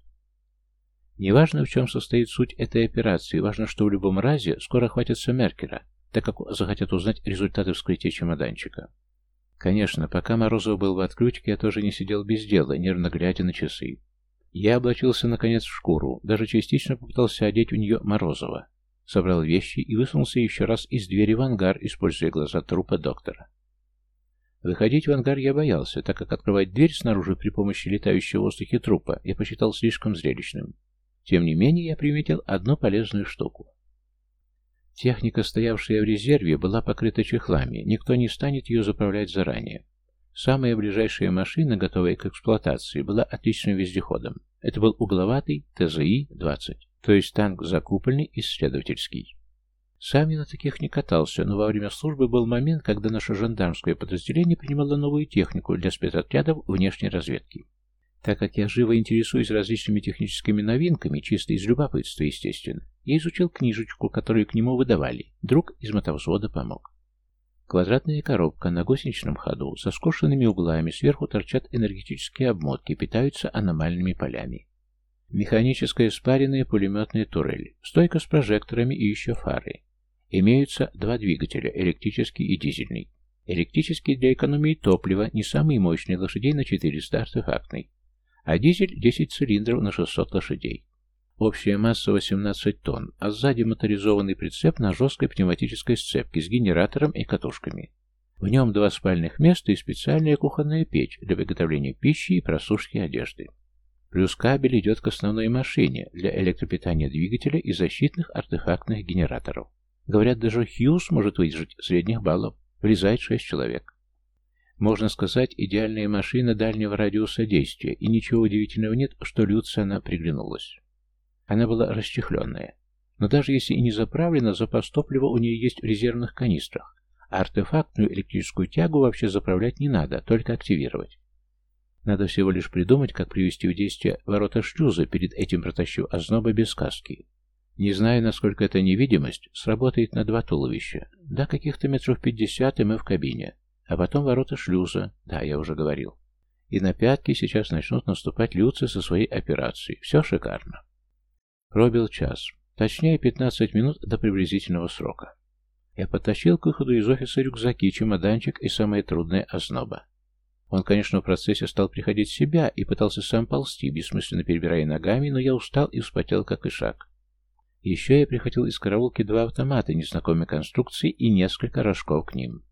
Неважно, в чем состоит суть этой операции, важно, что в любом разе скоро хватится Меркера, так как захотят узнать результаты вскрытия чемоданчика. Конечно, пока Морозов был в отключке, я тоже не сидел без дела, нервно глядя на часы. Я облачился, наконец, в шкуру, даже частично попытался одеть у нее Морозова. Собрал вещи и высунулся еще раз из двери в ангар, используя глаза трупа доктора. Выходить в ангар я боялся, так как открывать дверь снаружи при помощи летающего в воздухе трупа я посчитал слишком зрелищным. Тем не менее, я приметил одну полезную штуку. Техника, стоявшая в резерве, была покрыта чехлами, никто не станет ее заправлять заранее. Самая ближайшая машина, готовая к эксплуатации, была отличным вездеходом. Это был угловатый ТЗИ-20, то есть танк закупольный исследовательский. Сам я на таких не катался, но во время службы был момент, когда наше жандармское подразделение принимало новую технику для спецотрядов внешней разведки. Так как я живо интересуюсь различными техническими новинками, чисто из любопытства, естественно, я изучил книжечку, которую к нему выдавали. Друг из мотовзвода помог. Квадратная коробка на гусеничном ходу, со скошенными углами, сверху торчат энергетические обмотки, питаются аномальными полями. Механическая спаренная пулеметная турель, стойка с прожекторами и еще фары. Имеются два двигателя, электрический и дизельный. Электрический для экономии топлива, не самый мощный, лошадей на 400 артефактный, а дизель 10 цилиндров на 600 лошадей. Общая масса 18 тонн, а сзади моторизованный прицеп на жесткой пневматической сцепке с генератором и катушками. В нем два спальных места и специальная кухонная печь для приготовления пищи и просушки одежды. Плюс кабель идет к основной машине для электропитания двигателя и защитных артефактных генераторов. Говорят, даже Хьюз может выдержать средних баллов. Влезает шесть человек. Можно сказать, идеальная машина дальнего радиуса действия, и ничего удивительного нет, что Люци она приглянулась. Она была расчехленная. Но даже если и не заправлена, запас топлива у нее есть в резервных канистрах, а артефактную электрическую тягу вообще заправлять не надо, только активировать. Надо всего лишь придумать, как привести в действие ворота шлюза, перед этим протащив озноба без каски. Не знаю, насколько эта невидимость сработает на два туловища. Да, каких-то метров пятьдесят, и мы в кабине. А потом ворота шлюза, да, я уже говорил. И на пятки сейчас начнут наступать люцы со своей операцией. Все шикарно. Пробил час. Точнее, 15 минут до приблизительного срока. Я подтащил к выходу из офиса рюкзаки, чемоданчик и самое трудное – озноба. Он, конечно, в процессе стал приходить в себя и пытался сам ползти, бессмысленно перебирая ногами, но я устал и вспотел, как и шаг. Еще я прихватил из караулки два автомата незнакомой конструкции и несколько рожков к ним.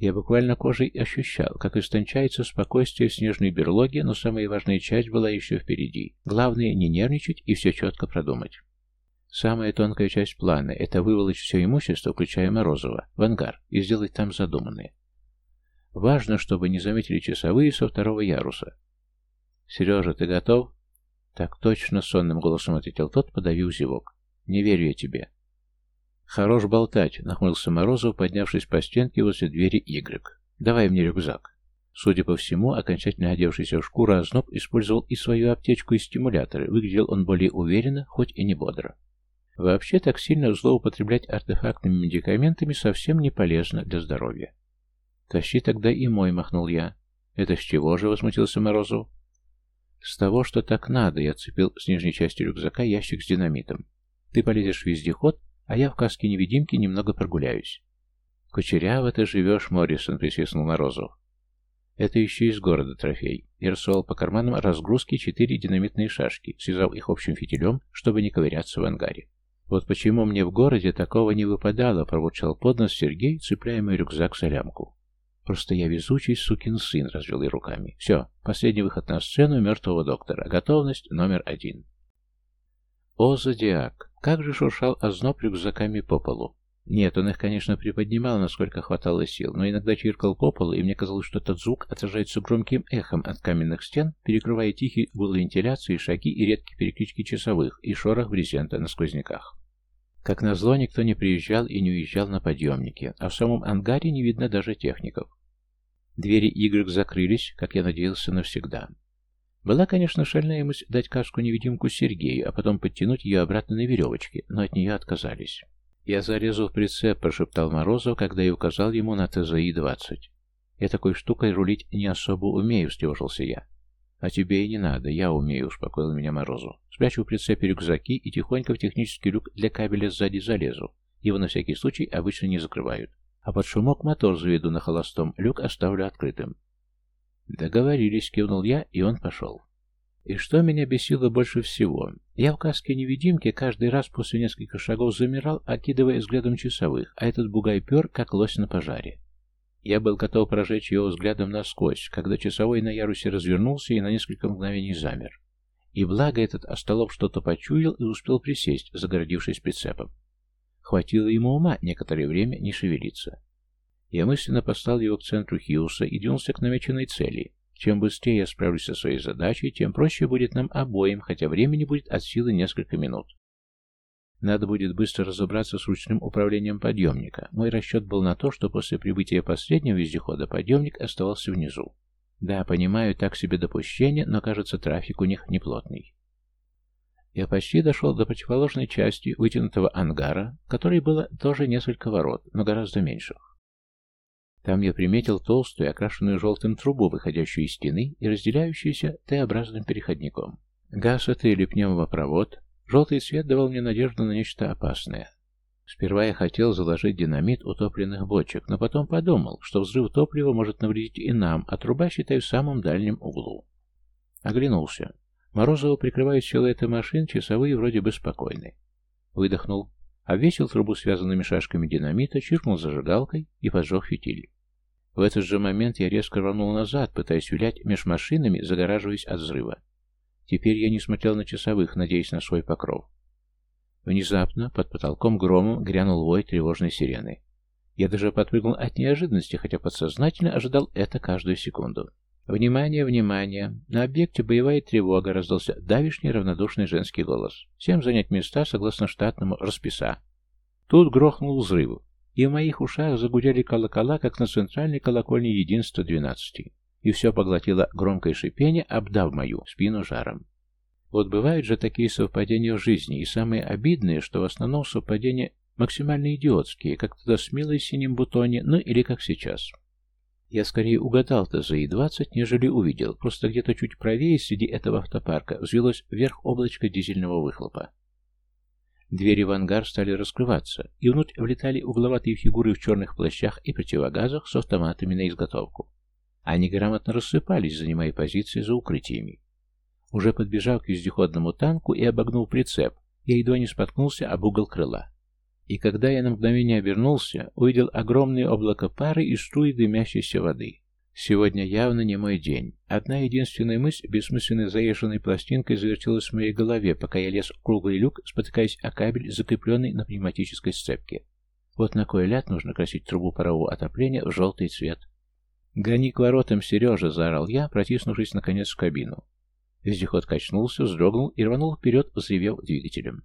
Я буквально кожей ощущал, как истончается спокойствие в снежной берлоге, но самая важная часть была еще впереди. Главное не нервничать и все четко продумать. Самая тонкая часть плана – это выволочь все имущество, включая Морозова, в ангар и сделать там задуманное. Важно, чтобы не заметили часовые со второго яруса. «Сережа, ты готов?» «Так точно», — сонным голосом ответил тот, подавив зевок. «Не верю я тебе. «Хорош болтать», — нахмурился Морозов, поднявшись по стенке возле двери Y. «Давай мне рюкзак». Судя по всему, окончательно одевшийся в шкуру озноб использовал и свою аптечку, и стимуляторы. Выглядел он более уверенно, хоть и не бодро. Вообще, так сильно злоупотреблять артефактными медикаментами совсем не полезно для здоровья. «Тащи тогда и мой», — махнул я. «Это с чего же?» — возмутился Морозов. «С того, что так надо», — я цепил с нижней части рюкзака ящик с динамитом. «Ты полезешь в вездеход, а я в каске-невидимке немного прогуляюсь. «Кучеряво ты живешь, Моррисон», — присвистнул Морозов. «Это еще из города трофей». Я рассовал по карманам разгрузки четыре динамитные шашки, связав их общим фитилем, чтобы не ковыряться в ангаре. «Вот почему мне в городе такого не выпадало», — пробурчал поднос Сергей, цепляя мой рюкзак за лямку. «Просто я везучий сукин сын», — развел я руками. «Все, последний выход на сцену мертвого доктора. Готовность номер один». О, зодиак! Как же шуршал озноб рюкзаками по полу. Нет, он их, конечно, приподнимал, насколько хватало сил, но иногда чиркал по полу, и мне казалось, что этот звук отражается громким эхом от каменных стен, перекрывая тихий гул вентиляции, шаги и редкие переклички часовых и шорох брезента на сквозняках. Как назло, никто не приезжал и не уезжал на подъемнике, а в самом ангаре не видно даже техников. Двери игр закрылись, как я надеялся, навсегда. Была, конечно, шальная мысль дать кашку-невидимку Сергею, а потом подтянуть ее обратно на веревочке, но от нее отказались. «Я зарезал прицеп», — прошептал Морозов, когда я указал ему на ТЗИ-20. «Я такой штукой рулить не особо умею», — встревожился я. «А тебе и не надо, я умею», — успокоил меня Морозов. «Спрячу в прицепе рюкзаки и тихонько в технический люк для кабеля сзади залезу. Его на всякий случай обычно не закрывают. А под шумок мотор заведу на холостом, люк оставлю открытым. «Договорились», — кивнул я, и он пошел. И что меня бесило больше всего? Я в каске-невидимке каждый раз после нескольких шагов замирал, окидывая взглядом часовых, а этот бугай пер, как лось на пожаре. Я был готов прожечь его взглядом насквозь, когда часовой на ярусе развернулся и на несколько мгновений замер. И благо этот остолоп что-то почуял и успел присесть, загородившись прицепом. Хватило ему ума некоторое время не шевелиться. Я мысленно послал его к центру Хьюса и двинулся к намеченной цели. Чем быстрее я справлюсь со своей задачей, тем проще будет нам обоим, хотя времени будет от силы несколько минут. Надо будет быстро разобраться с ручным управлением подъемника. Мой расчет был на то, что после прибытия последнего вездехода подъемник оставался внизу. Да, понимаю, так себе допущение, но, кажется, трафик у них неплотный. Я почти дошел до противоположной части вытянутого ангара, в которой было тоже несколько ворот, но гораздо меньших. Там я приметил толстую, окрашенную желтым трубу, выходящую из стены и разделяющуюся Т-образным переходником. Газ это или пневмопровод, Желтый цвет давал мне надежду на нечто опасное. Сперва я хотел заложить динамит утопленных бочек, но потом подумал, что взрыв топлива может навредить и нам, а труба, считаю, в самом дальнем углу. Оглянулся. Морозова прикрывает силуэты машин, часовые вроде бы спокойны. Выдохнул, обвесил трубу связанными шашками динамита, чиркнул зажигалкой и поджег фитиль. В этот же момент я резко рванул назад, пытаясь вилять меж машинами, загораживаясь от взрыва. Теперь я не смотрел на часовых, надеясь на свой покров. Внезапно под потолком громом грянул вой тревожной сирены. Я даже подпрыгнул от неожиданности, хотя подсознательно ожидал это каждую секунду. «Внимание, внимание! На объекте боевая тревога!» раздался давишний равнодушный женский голос. «Всем занять места согласно штатному расписа». Тут грохнул взрыв, и в моих ушах загудели колокола, как на центральной колокольне единства двенадцати и все поглотило громкое шипение, обдав мою спину жаром. Вот бывают же такие совпадения в жизни, и самые обидные, что в основном совпадения максимально идиотские, как тогда с милой синим бутоне, ну или как сейчас. Я скорее угадал-то за И-20, нежели увидел, просто где-то чуть правее среди этого автопарка взвелось вверх облачко дизельного выхлопа. Двери в ангар стали раскрываться, и внутрь влетали угловатые фигуры в черных плащах и противогазах с автоматами на изготовку. Они грамотно рассыпались, занимая позиции за укрытиями. Уже подбежав к вездеходному танку и обогнул прицеп, я едва не споткнулся об угол крыла. И когда я на мгновение обернулся, увидел огромное облако пары и струи дымящейся воды. Сегодня явно не мой день. Одна единственная мысль, бессмысленной заезженной пластинкой, завертелась в моей голове, пока я лез в круглый люк, спотыкаясь о кабель, закрепленный на пневматической сцепке. Вот на кой ляд нужно красить трубу парового отопления в желтый цвет. «Гони к воротам, Сережа!» — заорал я, протиснувшись наконец в кабину. Вездеход качнулся, вздрогнул и рванул вперед, взревев двигателем.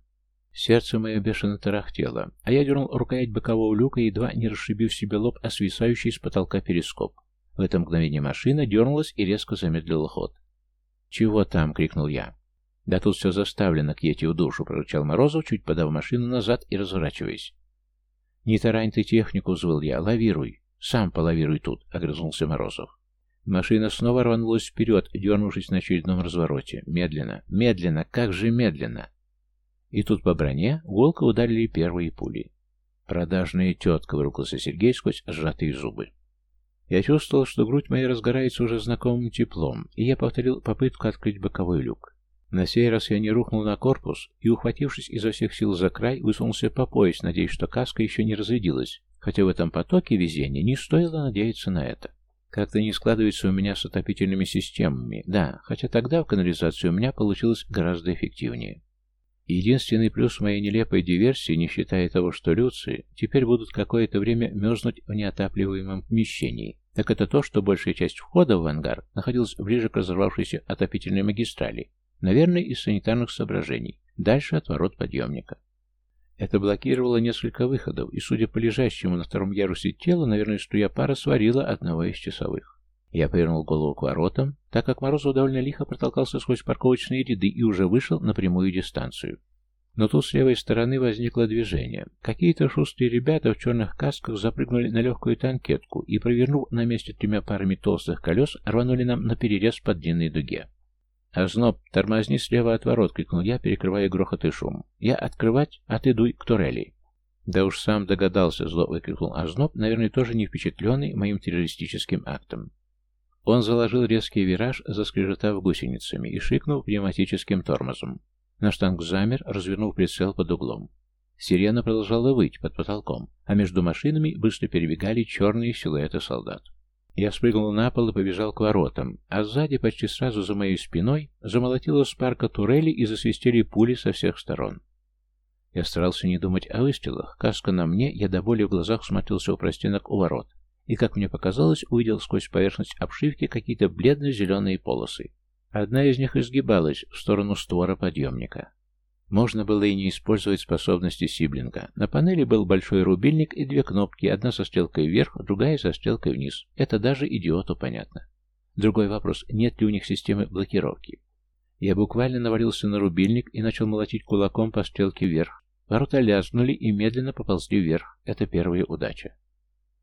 Сердце мое бешено тарахтело, а я дернул рукоять бокового люка, едва не расшибив себе лоб, о свисающий с потолка перископ. В это мгновение машина дернулась и резко замедлила ход. «Чего там?» — крикнул я. «Да тут все заставлено, к Йети в душу!» — прорычал Морозов, чуть подав машину назад и разворачиваясь. «Не тарань ты технику!» — взвыл я. «Лавируй!» «Сам полавируй тут», — огрызнулся Морозов. Машина снова рванулась вперед, дернувшись на очередном развороте. Медленно, медленно, как же медленно. И тут по броне волка ударили первые пули. «Продажная тетка», — выругался Сергей сквозь сжатые зубы. Я чувствовал, что грудь моя разгорается уже знакомым теплом, и я повторил попытку открыть боковой люк. На сей раз я не рухнул на корпус и, ухватившись изо всех сил за край, высунулся по пояс, надеясь, что каска еще не разрядилась, хотя в этом потоке везения не стоило надеяться на это. Как-то не складывается у меня с отопительными системами, да, хотя тогда в канализации у меня получилось гораздо эффективнее. Единственный плюс моей нелепой диверсии, не считая того, что люции теперь будут какое-то время мерзнуть в неотапливаемом помещении, так это то, что большая часть входа в ангар находилась ближе к разорвавшейся отопительной магистрали, наверное, из санитарных соображений, дальше от ворот подъемника. Это блокировало несколько выходов, и, судя по лежащему на втором ярусе тела, наверное, струя пара сварила одного из часовых. Я повернул голову к воротам, так как Морозов довольно лихо протолкался сквозь парковочные ряды и уже вышел на прямую дистанцию. Но тут с левой стороны возникло движение. Какие-то шустрые ребята в черных касках запрыгнули на легкую танкетку и, провернув на месте тремя парами толстых колес, рванули нам на перерез по длинной дуге. «Озноб, тормозни слева от ворот!» — крикнул я, перекрывая грохот и шум. «Я открывать, а ты дуй к турели!» «Да уж сам догадался!» — зло выкрикнул Озноб, наверное, тоже не впечатленный моим террористическим актом. Он заложил резкий вираж, заскрежетав гусеницами, и шикнул пневматическим тормозом. Наш танк замер, развернув прицел под углом. Сирена продолжала выть под потолком, а между машинами быстро перебегали черные силуэты солдат. Я спрыгнул на пол и побежал к воротам, а сзади, почти сразу за моей спиной, замолотила спарка турели и засвистели пули со всех сторон. Я старался не думать о выстрелах. Каска на мне, я до боли в глазах смотрелся у простенок у ворот. И, как мне показалось, увидел сквозь поверхность обшивки какие-то бледно-зеленые полосы. Одна из них изгибалась в сторону створа подъемника. Можно было и не использовать способности Сиблинга. На панели был большой рубильник и две кнопки, одна со стрелкой вверх, другая со стрелкой вниз. Это даже идиоту понятно. Другой вопрос, нет ли у них системы блокировки. Я буквально навалился на рубильник и начал молотить кулаком по стрелке вверх. Ворота лязгнули и медленно поползли вверх. Это первая удача.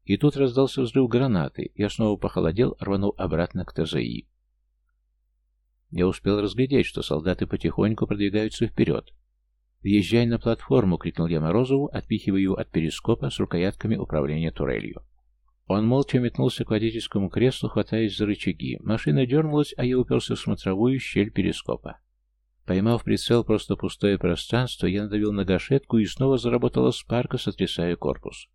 И тут раздался взрыв гранаты. Я снова похолодел, рванул обратно к ТЗИ. Я успел разглядеть, что солдаты потихоньку продвигаются вперед. «Въезжай на платформу!» — крикнул я Морозову, отпихивая его от перископа с рукоятками управления турелью. Он молча метнулся к водительскому креслу, хватаясь за рычаги. Машина дернулась, а я уперся в смотровую щель перископа. Поймав прицел просто пустое пространство, я надавил на гашетку и снова заработала спарка, сотрясая корпус.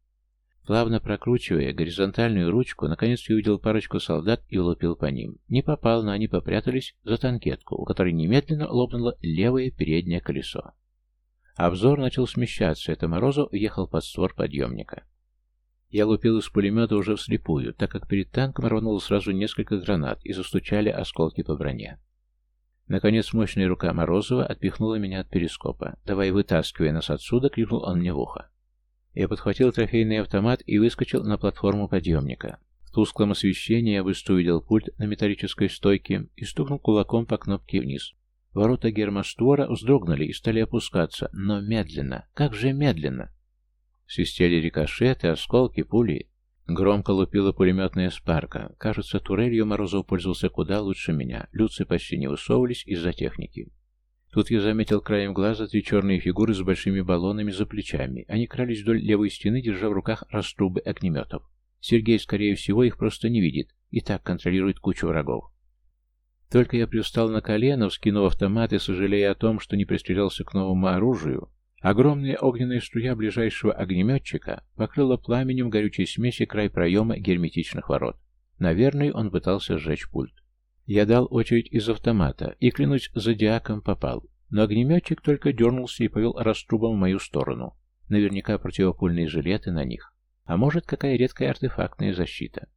Плавно прокручивая горизонтальную ручку, наконец увидел парочку солдат и улупил по ним. Не попал, но они попрятались за танкетку, у которой немедленно лопнуло левое переднее колесо. Обзор начал смещаться, это Морозов ехал под створ подъемника. Я лупил из пулемета уже вслепую, так как перед танком рвануло сразу несколько гранат и застучали осколки по броне. Наконец мощная рука Морозова отпихнула меня от перископа. «Давай вытаскивай нас отсюда!» — крикнул он мне в ухо. Я подхватил трофейный автомат и выскочил на платформу подъемника. В тусклом освещении я быстро увидел пульт на металлической стойке и стукнул кулаком по кнопке вниз. Ворота гермоствора вздрогнули и стали опускаться, но медленно. Как же медленно! Свистели рикошеты, осколки, пули. Громко лупила пулеметная спарка. Кажется, турелью Морозов пользовался куда лучше меня. Люцы почти не высовывались из-за техники. Тут я заметил краем глаза три черные фигуры с большими баллонами за плечами. Они крались вдоль левой стены, держа в руках раструбы огнеметов. Сергей, скорее всего, их просто не видит и так контролирует кучу врагов. Только я привстал на колено, вскинув автомат и сожалея о том, что не пристрелялся к новому оружию, огромная огненная струя ближайшего огнеметчика покрыла пламенем горючей смеси край проема герметичных ворот. Наверное, он пытался сжечь пульт. Я дал очередь из автомата и, клянусь, зодиаком попал. Но огнеметчик только дернулся и повел раструбом в мою сторону. Наверняка противопульные жилеты на них. А может, какая редкая артефактная защита.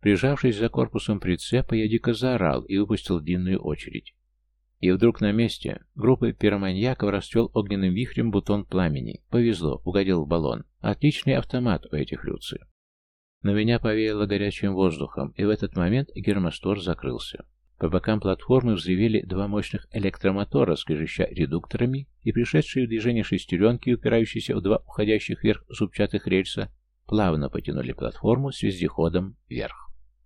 Прижавшись за корпусом прицепа, я дико заорал и выпустил длинную очередь. И вдруг на месте группы пироманьяков расцвел огненным вихрем бутон пламени. Повезло, угодил в баллон. Отличный автомат у этих люци. Но меня повеяло горячим воздухом, и в этот момент гермостор закрылся. По бокам платформы взревели два мощных электромотора, скрежеща редукторами, и пришедшие в движение шестеренки, упирающиеся в два уходящих вверх зубчатых рельса, плавно потянули платформу с вездеходом вверх.